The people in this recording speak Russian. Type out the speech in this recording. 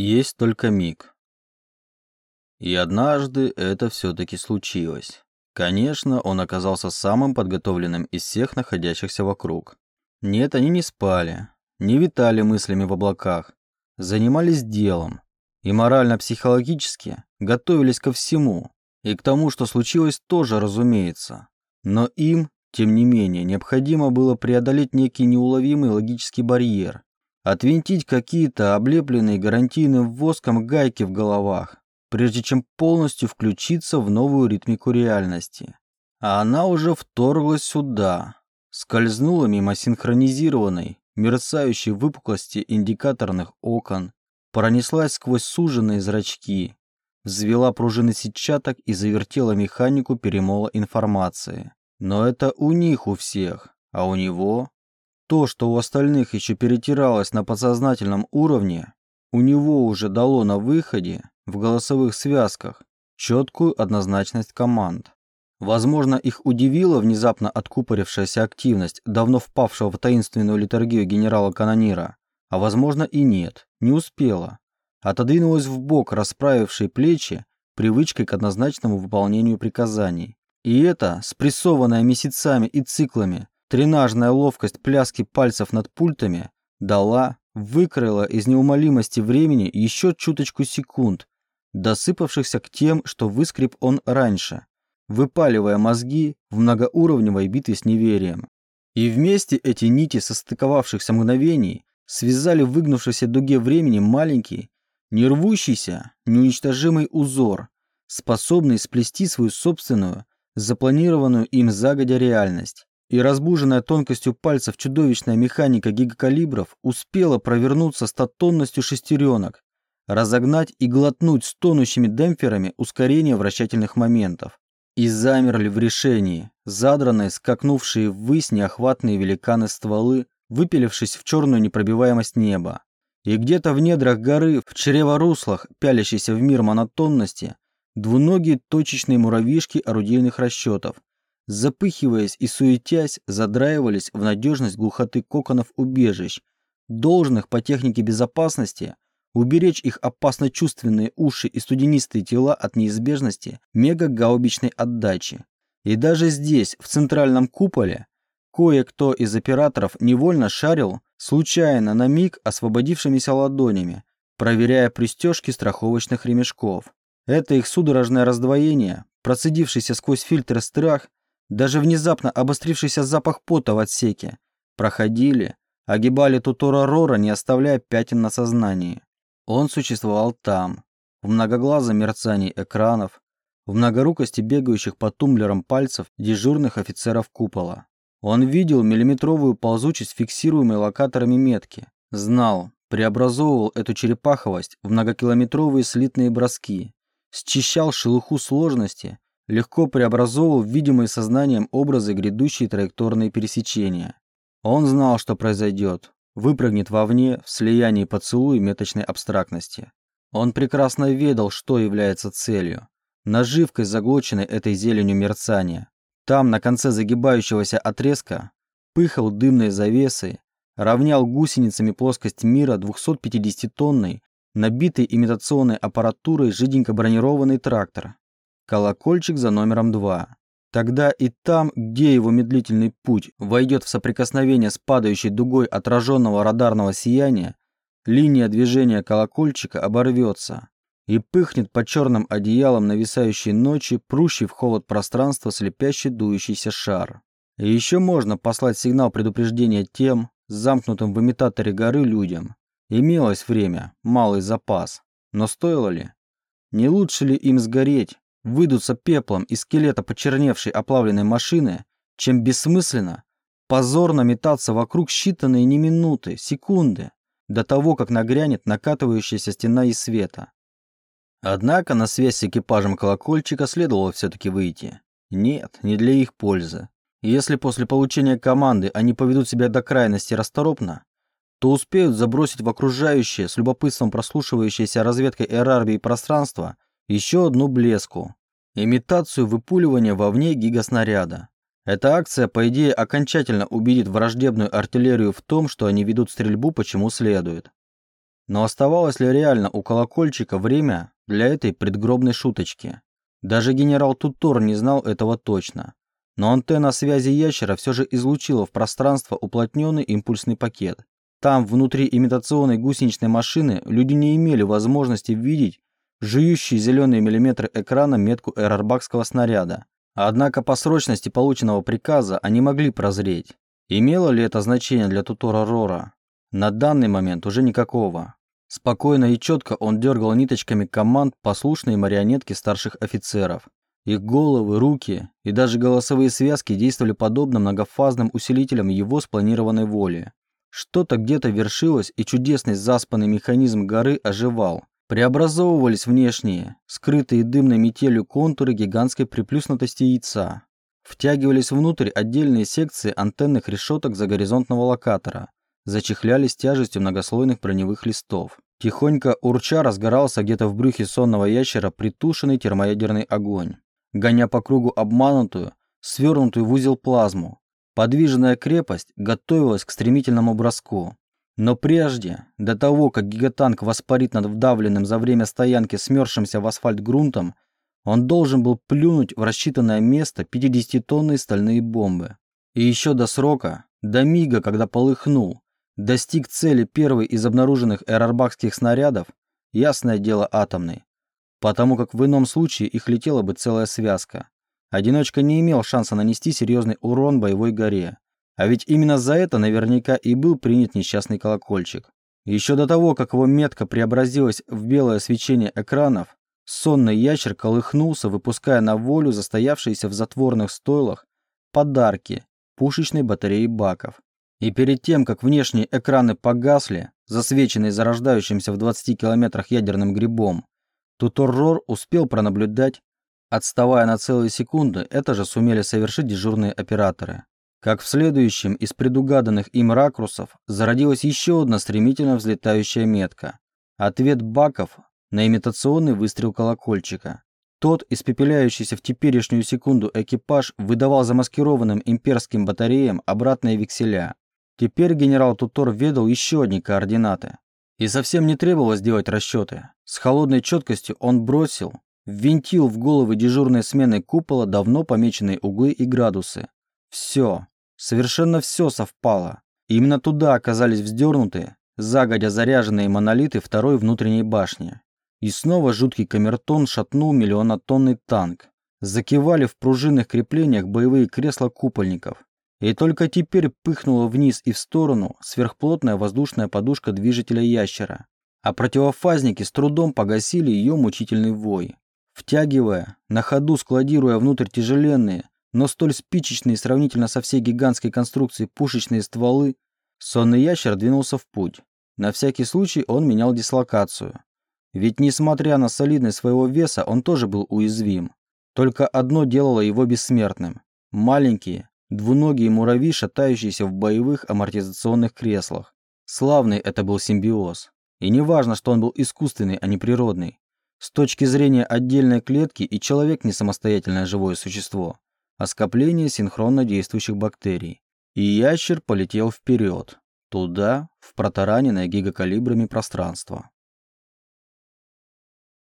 Есть только миг. И однажды это все-таки случилось. Конечно, он оказался самым подготовленным из всех находящихся вокруг. Нет, они не спали, не витали мыслями в облаках, занимались делом и морально-психологически готовились ко всему, и к тому, что случилось, тоже, разумеется. Но им, тем не менее, необходимо было преодолеть некий неуловимый логический барьер, отвинтить какие-то облепленные гарантийным воском гайки в головах, прежде чем полностью включиться в новую ритмику реальности. А она уже вторглась сюда, скользнула мимо синхронизированной, мерцающей выпуклости индикаторных окон, пронеслась сквозь суженные зрачки, взвела пружины сетчаток и завертела механику перемола информации. Но это у них у всех, а у него то, что у остальных еще перетиралось на подсознательном уровне, у него уже дало на выходе, в голосовых связках, четкую однозначность команд. Возможно, их удивила внезапно откупорившаяся активность давно впавшего в таинственную литургию генерала-канонира, а возможно и нет, не успела. Отодвинулась в бок расправившие плечи привычкой к однозначному выполнению приказаний. И это, спрессованное месяцами и циклами, Тренажная ловкость пляски пальцев над пультами дала, выкроила из неумолимости времени еще чуточку секунд, досыпавшихся к тем, что выскреб он раньше, выпаливая мозги в многоуровневой битве с неверием. И вместе эти нити состыковавшихся мгновений связали в выгнувшейся дуге времени маленький, не рвущийся, неуничтожимый узор, способный сплести свою собственную, запланированную им загодя реальность и разбуженная тонкостью пальцев чудовищная механика гигакалибров успела провернуться с тонностью шестеренок, разогнать и глотнуть с тонущими демпферами ускорение вращательных моментов. И замерли в решении, задранные, скакнувшие ввысь неохватные великаны стволы, выпилившись в черную непробиваемость неба. И где-то в недрах горы, в чреворуслах, пялящейся в мир монотонности, двуногие точечные муравьишки орудийных расчетов, запыхиваясь и суетясь, задраивались в надежность глухоты коконов убежищ, должных по технике безопасности уберечь их опасно чувственные уши и студенистые тела от неизбежности мегагаубичной отдачи. И даже здесь, в центральном куполе, кое-кто из операторов невольно шарил, случайно на миг освободившимися ладонями, проверяя пристежки страховочных ремешков. Это их судорожное раздвоение, процедившийся сквозь фильтр страх, даже внезапно обострившийся запах пота в отсеке. Проходили, огибали Тутора Рора, не оставляя пятен на сознании. Он существовал там, в многоглазом мерцании экранов, в многорукости бегающих по тумблерам пальцев дежурных офицеров купола. Он видел миллиметровую ползучесть фиксируемой локаторами метки, знал, преобразовывал эту черепаховость в многокилометровые слитные броски, счищал шелуху сложности легко преобразовывал видимые сознанием образы грядущие траекторные пересечения. Он знал, что произойдет, выпрыгнет вовне в слиянии поцелуя меточной абстрактности. Он прекрасно ведал, что является целью, наживкой, заглоченной этой зеленью мерцания. Там, на конце загибающегося отрезка, пыхал дымной завесой, равнял гусеницами плоскость мира 250-тонный, набитый имитационной аппаратурой жиденько бронированный трактор, колокольчик за номером 2. Тогда и там, где его медлительный путь войдет в соприкосновение с падающей дугой отраженного радарного сияния, линия движения колокольчика оборвется и пыхнет под черным одеялом нависающей ночи, прущий в холод пространства слепящий дующийся шар. И еще можно послать сигнал предупреждения тем, замкнутым в имитаторе горы людям. Имелось время, малый запас. Но стоило ли? Не лучше ли им сгореть, выйдутся пеплом из скелета почерневшей оплавленной машины, чем бессмысленно, позорно метаться вокруг считанные не минуты, секунды, до того, как нагрянет накатывающаяся стена из света. Однако на связь с экипажем колокольчика следовало все-таки выйти. Нет, не для их пользы. Если после получения команды они поведут себя до крайности расторопно, то успеют забросить в окружающее, с любопытством прослушивающееся разведкой Эрарби пространство еще одну блеску. Имитацию выпуливания вовне гигаснаряда. Эта акция, по идее, окончательно убедит враждебную артиллерию в том, что они ведут стрельбу почему следует. Но оставалось ли реально у колокольчика время для этой предгробной шуточки? Даже генерал Тутор не знал этого точно. Но антенна связи ящера все же излучила в пространство уплотненный импульсный пакет. Там, внутри имитационной гусеничной машины, люди не имели возможности видеть жующие зеленые миллиметры экрана метку эрарбакского снаряда. Однако по срочности полученного приказа они могли прозреть. Имело ли это значение для Тутора Рора? На данный момент уже никакого. Спокойно и четко он дергал ниточками команд послушные марионетки старших офицеров. Их головы, руки и даже голосовые связки действовали подобно многофазным усилителям его спланированной воли. Что-то где-то вершилось, и чудесный заспанный механизм горы оживал. Преобразовывались внешние, скрытые дымной метелью контуры гигантской приплюснутости яйца. Втягивались внутрь отдельные секции антенных решеток загоризонтного локатора, зачехлялись тяжестью многослойных броневых листов. Тихонько урча разгорался где-то в брюхе сонного ящера притушенный термоядерный огонь, гоня по кругу обманутую, свернутую в узел плазму. Подвижная крепость готовилась к стремительному броску. Но прежде, до того, как гигатанк воспарит над вдавленным за время стоянки смерзшимся в асфальт грунтом, он должен был плюнуть в рассчитанное место 50-тонные стальные бомбы. И еще до срока, до мига, когда полыхнул, достиг цели первый из обнаруженных эрарбакских снарядов, ясное дело атомный, потому как в ином случае их летела бы целая связка. Одиночка не имел шанса нанести серьезный урон боевой горе. А ведь именно за это наверняка и был принят несчастный колокольчик. Еще до того, как его метка преобразилась в белое свечение экранов, сонный ящер колыхнулся, выпуская на волю застоявшиеся в затворных стойлах подарки пушечной батареи баков. И перед тем, как внешние экраны погасли, засвеченные зарождающимся в 20 километрах ядерным грибом, Туторрор успел пронаблюдать, отставая на целые секунды, это же сумели совершить дежурные операторы. Как в следующем из предугаданных им ракурсов зародилась еще одна стремительно взлетающая метка. Ответ баков на имитационный выстрел колокольчика. Тот, испепеляющийся в теперешнюю секунду экипаж, выдавал замаскированным имперским батареям обратные векселя. Теперь генерал Тутор ведал еще одни координаты. И совсем не требовалось делать расчеты. С холодной четкостью он бросил, ввинтил в головы дежурной смены купола давно помеченные углы и градусы. Все, совершенно все совпало. именно туда оказались вздернуты, загодя заряженные монолиты второй внутренней башни. И снова жуткий камертон шатнул миллионотонный танк. Закивали в пружинных креплениях боевые кресла купольников. И только теперь пыхнула вниз и в сторону сверхплотная воздушная подушка движителя ящера, а противофазники с трудом погасили ее мучительный вой. Втягивая, на ходу складируя внутрь тяжеленные, но столь спичечные сравнительно со всей гигантской конструкцией пушечные стволы, сонный ящер двинулся в путь. На всякий случай он менял дислокацию. Ведь несмотря на солидность своего веса, он тоже был уязвим. Только одно делало его бессмертным. Маленькие, Двуногие муравьи, шатающиеся в боевых амортизационных креслах. Славный это был симбиоз. И не важно, что он был искусственный, а не природный. С точки зрения отдельной клетки и человек не самостоятельное живое существо, а скопление синхронно действующих бактерий. И ящер полетел вперед, туда, в протараненное гигакалибрами пространство.